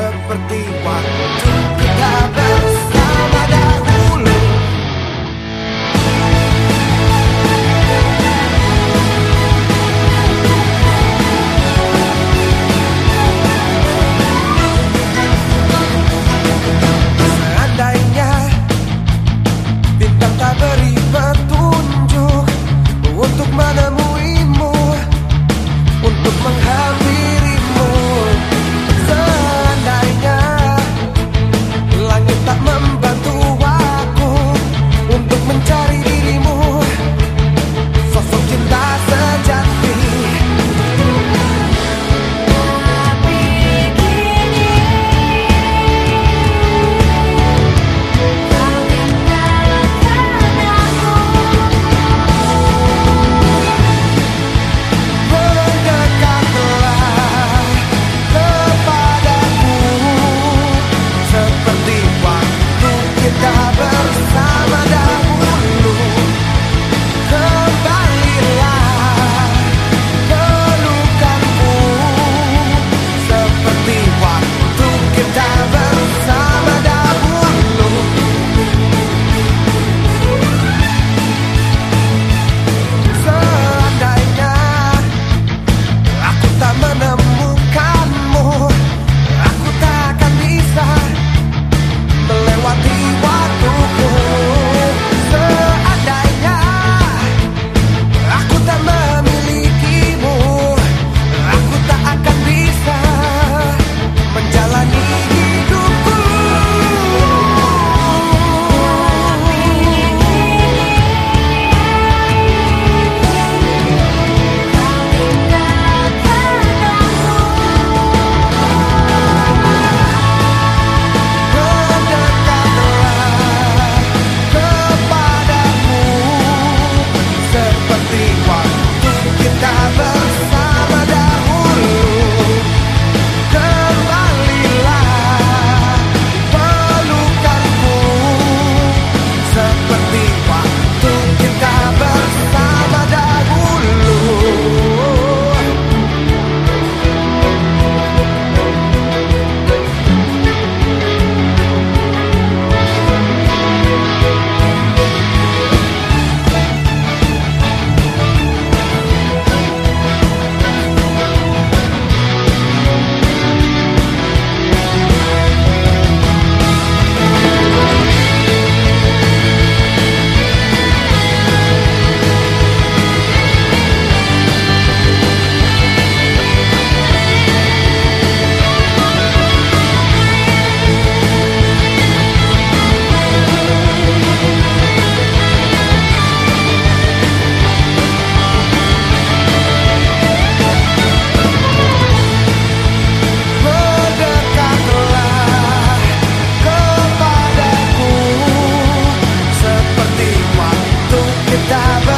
seperti waktu. estaba